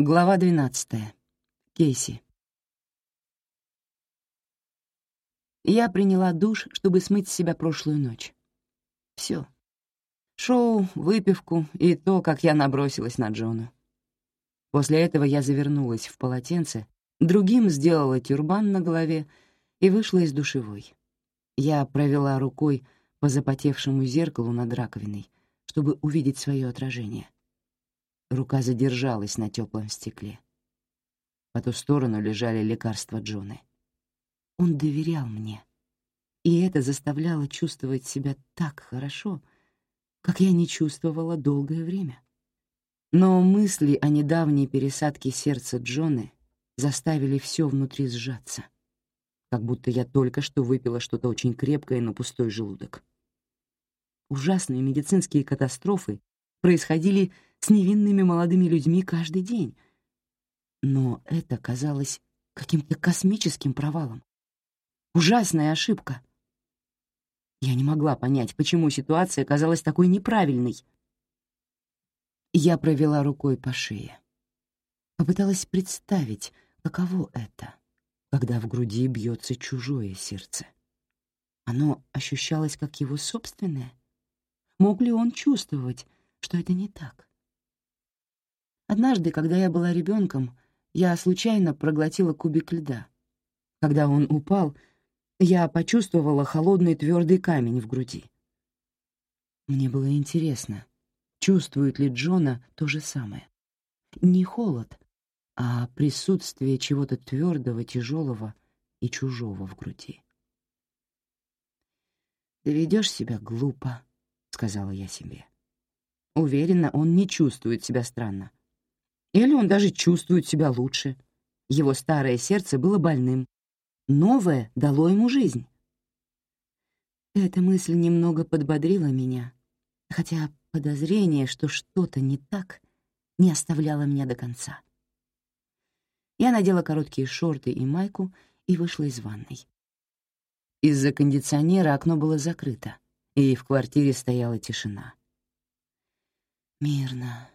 Глава 12. Кейси. Я приняла душ, чтобы смыть с себя прошлую ночь. Все. Шоу, выпивку и то, как я набросилась на Джону. После этого я завернулась в полотенце, другим сделала тюрбан на голове и вышла из душевой. Я провела рукой по запотевшему зеркалу над раковиной, чтобы увидеть свое отражение — Рука задержалась на теплом стекле. По ту сторону лежали лекарства Джоны. Он доверял мне, и это заставляло чувствовать себя так хорошо, как я не чувствовала долгое время. Но мысли о недавней пересадке сердца Джоны заставили все внутри сжаться, как будто я только что выпила что-то очень крепкое на пустой желудок. Ужасные медицинские катастрофы происходили с невинными молодыми людьми каждый день. Но это казалось каким-то космическим провалом. Ужасная ошибка. Я не могла понять, почему ситуация казалась такой неправильной. Я провела рукой по шее. Попыталась представить, каково это, когда в груди бьется чужое сердце. Оно ощущалось как его собственное. Мог ли он чувствовать, что это не так? Однажды, когда я была ребенком, я случайно проглотила кубик льда. Когда он упал, я почувствовала холодный твердый камень в груди. Мне было интересно, чувствует ли Джона то же самое. Не холод, а присутствие чего-то твердого, тяжелого и чужого в груди. «Ты ведешь себя глупо», — сказала я себе. Уверена, он не чувствует себя странно. Или он даже чувствует себя лучше. Его старое сердце было больным. Новое дало ему жизнь. Эта мысль немного подбодрила меня, хотя подозрение, что что-то не так, не оставляло меня до конца. Я надела короткие шорты и майку и вышла из ванной. Из-за кондиционера окно было закрыто, и в квартире стояла тишина. Мирно,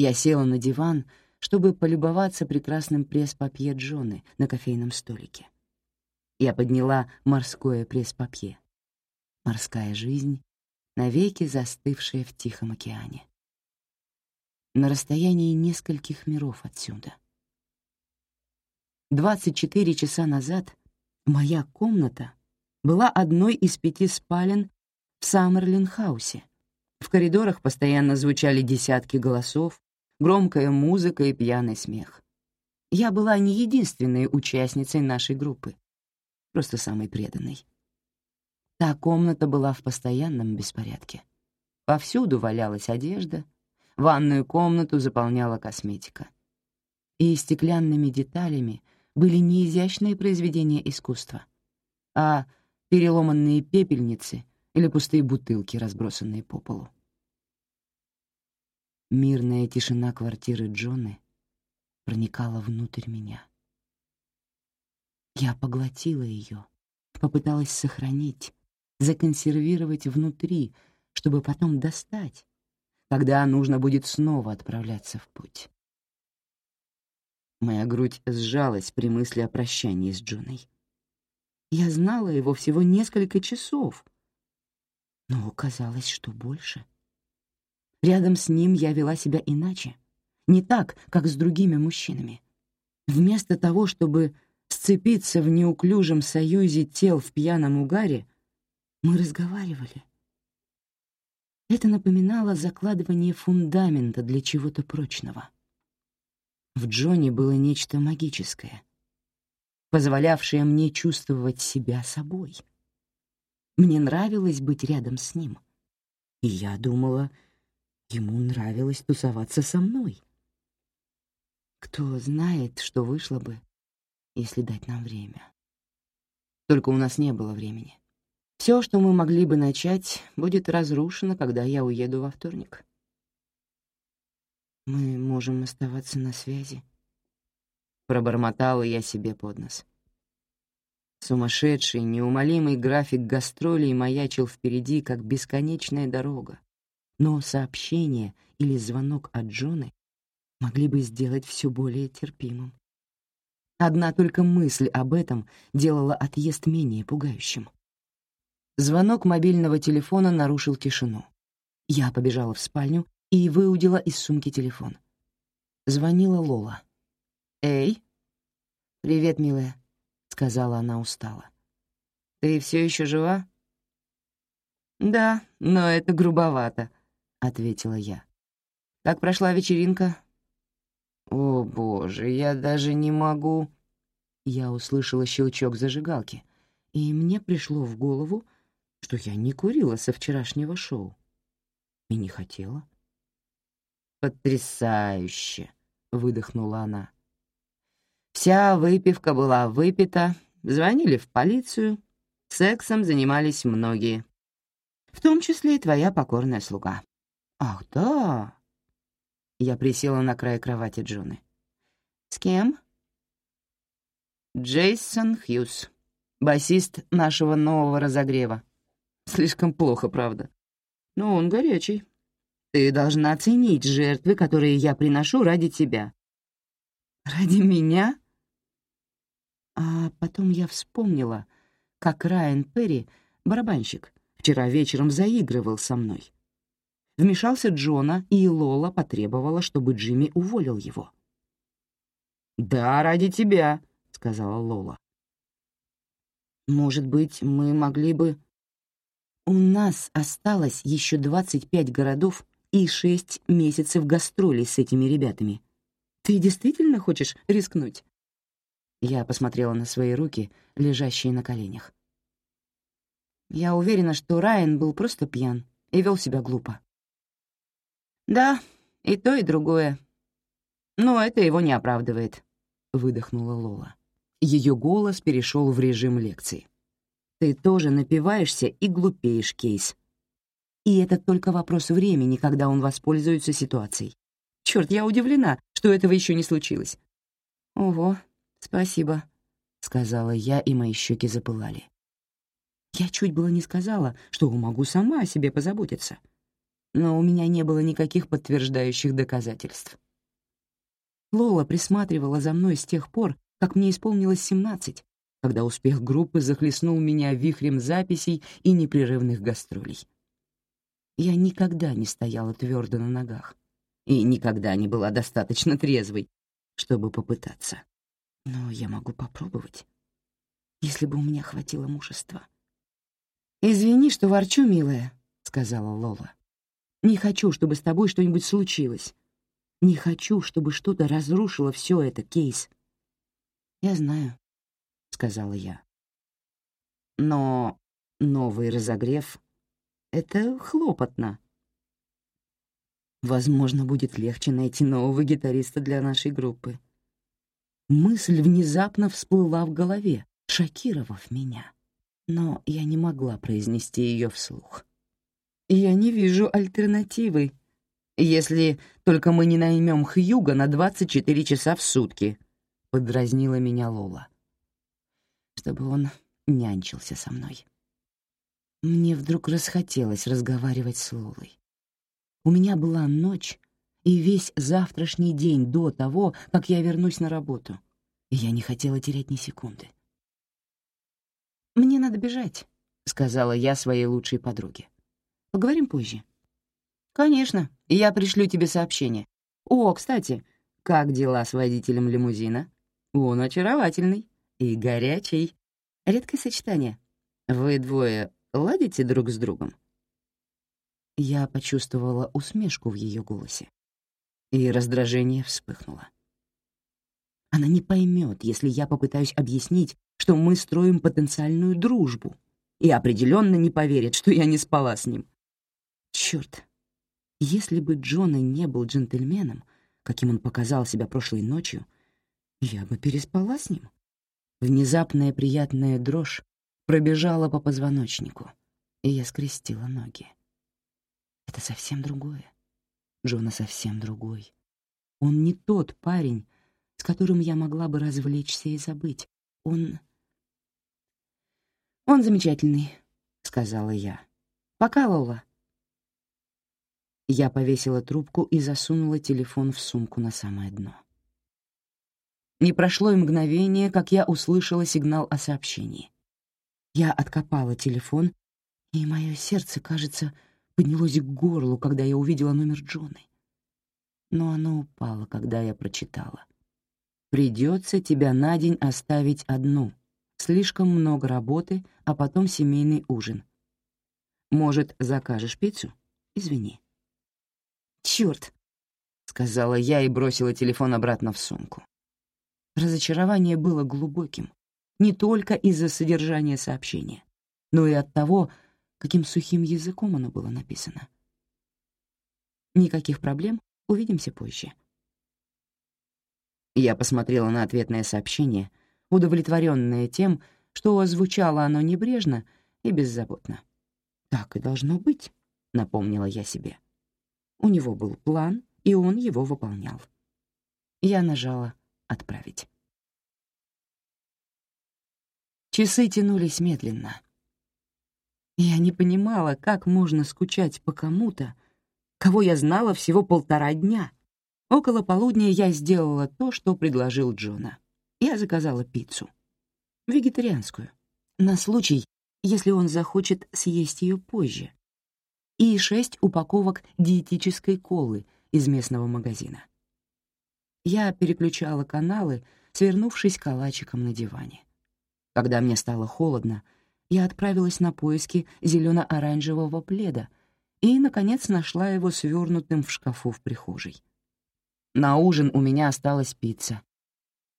я села на диван, чтобы полюбоваться прекрасным пресс-папье Джоны на кофейном столике. Я подняла морское пресс-папье. Морская жизнь, навеки застывшая в Тихом океане. На расстоянии нескольких миров отсюда. 24 часа назад моя комната была одной из пяти спален в Саммерлин-хаусе. В коридорах постоянно звучали десятки голосов, громкая музыка и пьяный смех. Я была не единственной участницей нашей группы, просто самой преданной. Та комната была в постоянном беспорядке. Повсюду валялась одежда, ванную комнату заполняла косметика. И стеклянными деталями были не изящные произведения искусства, а переломанные пепельницы или пустые бутылки, разбросанные по полу. Мирная тишина квартиры Джоны проникала внутрь меня. Я поглотила ее, попыталась сохранить, законсервировать внутри, чтобы потом достать, когда нужно будет снова отправляться в путь. Моя грудь сжалась при мысли о прощании с Джоной. Я знала его всего несколько часов, но оказалось, что больше — Рядом с ним я вела себя иначе, не так, как с другими мужчинами. Вместо того, чтобы сцепиться в неуклюжем союзе тел в пьяном угаре, мы разговаривали. Это напоминало закладывание фундамента для чего-то прочного. В Джонни было нечто магическое, позволявшее мне чувствовать себя собой. Мне нравилось быть рядом с ним. И я думала, Ему нравилось тусоваться со мной. Кто знает, что вышло бы, если дать нам время. Только у нас не было времени. Все, что мы могли бы начать, будет разрушено, когда я уеду во вторник. Мы можем оставаться на связи. Пробормотала я себе под нос. Сумасшедший, неумолимый график гастролей маячил впереди, как бесконечная дорога, но сообщение или звонок от Джоны могли бы сделать все более терпимым. Одна только мысль об этом делала отъезд менее пугающим. Звонок мобильного телефона нарушил тишину. Я побежала в спальню и выудила из сумки телефон. Звонила Лола. «Эй!» «Привет, милая», — сказала она устало. «Ты все еще жива?» «Да, но это грубовато», — ответила я. «Как прошла вечеринка?» «О, боже, я даже не могу...» Я услышала щелчок зажигалки, и мне пришло в голову, что я не курила со вчерашнего шоу. И не хотела. «Потрясающе!» — выдохнула она. Вся выпивка была выпита, звонили в полицию, сексом занимались многие, в том числе и твоя покорная слуга. «Ах, да!» Я присела на край кровати Джуны. «С кем?» «Джейсон Хьюз, басист нашего нового разогрева. Слишком плохо, правда. Но он горячий. Ты должна оценить жертвы, которые я приношу ради тебя». «Ради меня?» А потом я вспомнила, как Райан Перри, барабанщик, вчера вечером заигрывал со мной. Вмешался Джона, и Лола потребовала, чтобы Джимми уволил его. «Да, ради тебя», — сказала Лола. «Может быть, мы могли бы...» «У нас осталось еще 25 городов и 6 месяцев гастролей с этими ребятами. Ты действительно хочешь рискнуть?» Я посмотрела на свои руки, лежащие на коленях. Я уверена, что Райан был просто пьян и вел себя глупо. «Да, и то, и другое. Но это его не оправдывает», — выдохнула Лола. Ее голос перешел в режим лекции. «Ты тоже напиваешься и глупеешь, Кейс. И это только вопрос времени, когда он воспользуется ситуацией. Черт, я удивлена, что этого еще не случилось». «Ого, «Спасибо», — сказала я, и мои щеки запылали. Я чуть было не сказала, что могу сама о себе позаботиться. Но у меня не было никаких подтверждающих доказательств. Лола присматривала за мной с тех пор, как мне исполнилось семнадцать, когда успех группы захлестнул меня вихрем записей и непрерывных гастролей. Я никогда не стояла твердо на ногах и никогда не была достаточно трезвой, чтобы попытаться. Но я могу попробовать, если бы у меня хватило мужества. «Извини, что ворчу, милая», — сказала Лола. «Не хочу, чтобы с тобой что-нибудь случилось. Не хочу, чтобы что-то разрушило все это, Кейс». «Я знаю», — сказала я. «Но новый разогрев — это хлопотно. Возможно, будет легче найти нового гитариста для нашей группы. Мысль внезапно всплыла в голове, шокировав меня. Но я не могла произнести ее вслух. «Я не вижу альтернативы, если только мы не наймем Хьюга на 24 часа в сутки», — подразнила меня Лола. «Чтобы он нянчился со мной». Мне вдруг расхотелось разговаривать с Лолой. У меня была ночь, и весь завтрашний день до того, как я вернусь на работу. И я не хотела терять ни секунды. «Мне надо бежать», — сказала я своей лучшей подруге. «Поговорим позже». «Конечно, я пришлю тебе сообщение. О, кстати, как дела с водителем лимузина? Он очаровательный и горячий. Редкое сочетание. Вы двое ладите друг с другом?» Я почувствовала усмешку в ее голосе и раздражение вспыхнуло. Она не поймет, если я попытаюсь объяснить, что мы строим потенциальную дружбу, и определенно не поверит, что я не спала с ним. Черт, если бы Джона не был джентльменом, каким он показал себя прошлой ночью, я бы переспала с ним. Внезапная приятная дрожь пробежала по позвоночнику, и я скрестила ноги. Это совсем другое. Джона совсем другой. Он не тот парень, с которым я могла бы развлечься и забыть. Он... «Он замечательный», — сказала я. «Пока, Лола». Я повесила трубку и засунула телефон в сумку на самое дно. Не прошло и мгновение, как я услышала сигнал о сообщении. Я откопала телефон, и мое сердце, кажется, поднялось к горлу, когда я увидела номер Джоны. Но оно упало, когда я прочитала. «Придется тебя на день оставить одну. Слишком много работы, а потом семейный ужин. Может, закажешь пиццу? Извини». «Чёрт!» — сказала я и бросила телефон обратно в сумку. Разочарование было глубоким, не только из-за содержания сообщения, но и от того, каким сухим языком оно было написано. Никаких проблем, увидимся позже. Я посмотрела на ответное сообщение, удовлетворенная тем, что звучало оно небрежно и беззаботно. «Так и должно быть», — напомнила я себе. У него был план, и он его выполнял. Я нажала «Отправить». Часы тянулись медленно. Я не понимала, как можно скучать по кому-то, кого я знала всего полтора дня. Около полудня я сделала то, что предложил Джона. Я заказала пиццу. Вегетарианскую. На случай, если он захочет съесть ее позже. И шесть упаковок диетической колы из местного магазина. Я переключала каналы, свернувшись калачиком на диване. Когда мне стало холодно, я отправилась на поиски зелено-оранжевого пледа и, наконец, нашла его свернутым в шкафу в прихожей. На ужин у меня осталась пицца.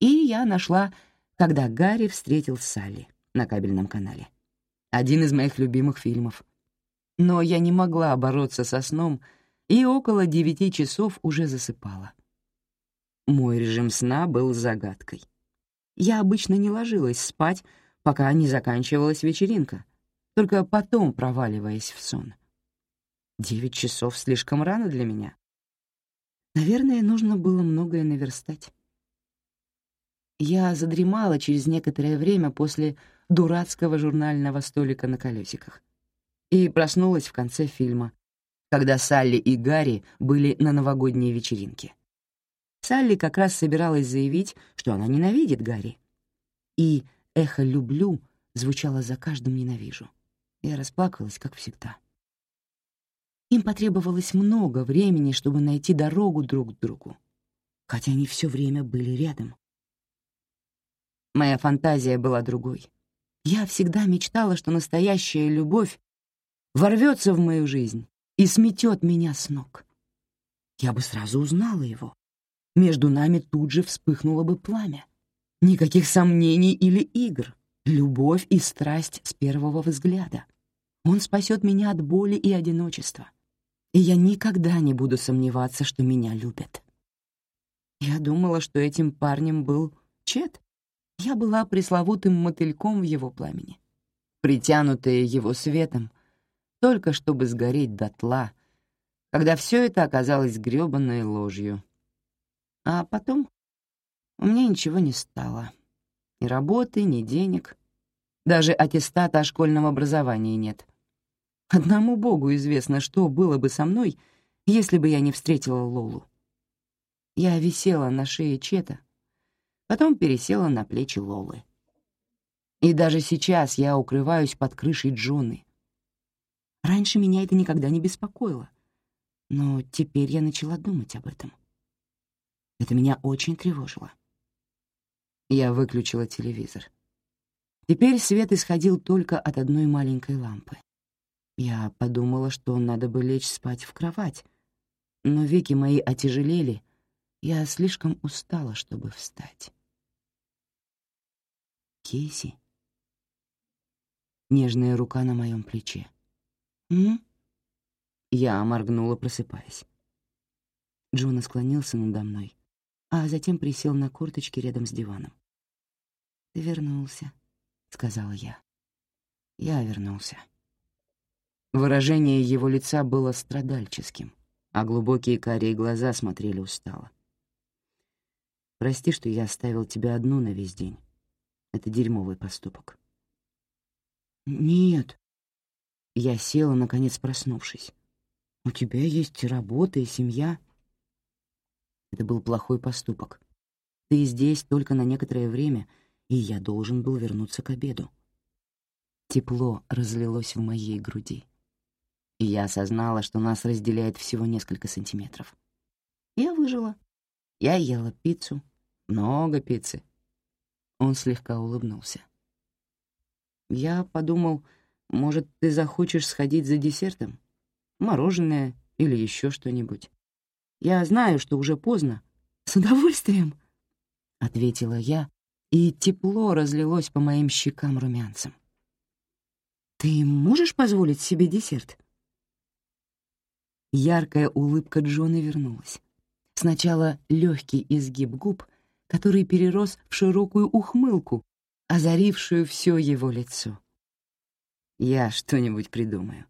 И я нашла «Когда Гарри встретил Салли» на кабельном канале. Один из моих любимых фильмов. Но я не могла бороться со сном и около девяти часов уже засыпала. Мой режим сна был загадкой. Я обычно не ложилась спать, пока не заканчивалась вечеринка, только потом проваливаясь в сон. Девять часов слишком рано для меня. Наверное, нужно было многое наверстать. Я задремала через некоторое время после дурацкого журнального столика на колесиках и проснулась в конце фильма, когда Салли и Гарри были на новогодней вечеринке. Салли как раз собиралась заявить, что она ненавидит Гарри. И эхо «люблю» звучало за каждым «ненавижу». Я расплакалась, как всегда. Им потребовалось много времени, чтобы найти дорогу друг к другу, хотя они все время были рядом. Моя фантазия была другой. Я всегда мечтала, что настоящая любовь ворвется в мою жизнь и сметет меня с ног. Я бы сразу узнала его, между нами тут же вспыхнуло бы пламя. Никаких сомнений или игр. Любовь и страсть с первого взгляда. Он спасет меня от боли и одиночества. И я никогда не буду сомневаться, что меня любят. Я думала, что этим парнем был Чет. Я была пресловутым мотыльком в его пламени, притянутая его светом, только чтобы сгореть дотла, когда все это оказалось грёбаной ложью. А потом у меня ничего не стало. Ни работы, ни денег. Даже аттестата о школьном образовании нет. Одному богу известно, что было бы со мной, если бы я не встретила Лолу. Я висела на шее Чета, потом пересела на плечи Лолы. И даже сейчас я укрываюсь под крышей Джоны. Раньше меня это никогда не беспокоило, но теперь я начала думать об этом. Это меня очень тревожило. Я выключила телевизор. Теперь свет исходил только от одной маленькой лампы. Я подумала, что надо бы лечь спать в кровать, но веки мои отяжелели, я слишком устала, чтобы встать. Кейси. Нежная рука на моем плече. «М?» Я моргнула, просыпаясь. Джона склонился надо мной, а затем присел на корточки рядом с диваном. «Ты вернулся», — сказала я. Я вернулся. Выражение его лица было страдальческим, а глубокие карие глаза смотрели устало. «Прости, что я оставил тебя одну на весь день. Это дерьмовый поступок». «Нет». Я села, наконец проснувшись. У тебя есть работа и семья. Это был плохой поступок. Ты здесь только на некоторое время, и я должен был вернуться к обеду. Тепло разлилось в моей груди. И я осознала, что нас разделяет всего несколько сантиметров. Я выжила. Я ела пиццу. Много пиццы. Он слегка улыбнулся. Я подумал, может, ты захочешь сходить за десертом? Мороженое или еще что-нибудь. Я знаю, что уже поздно. С удовольствием, — ответила я, и тепло разлилось по моим щекам румянцем. «Ты можешь позволить себе десерт?» Яркая улыбка Джона вернулась. Сначала легкий изгиб губ, который перерос в широкую ухмылку, озарившую все его лицо. «Я что-нибудь придумаю».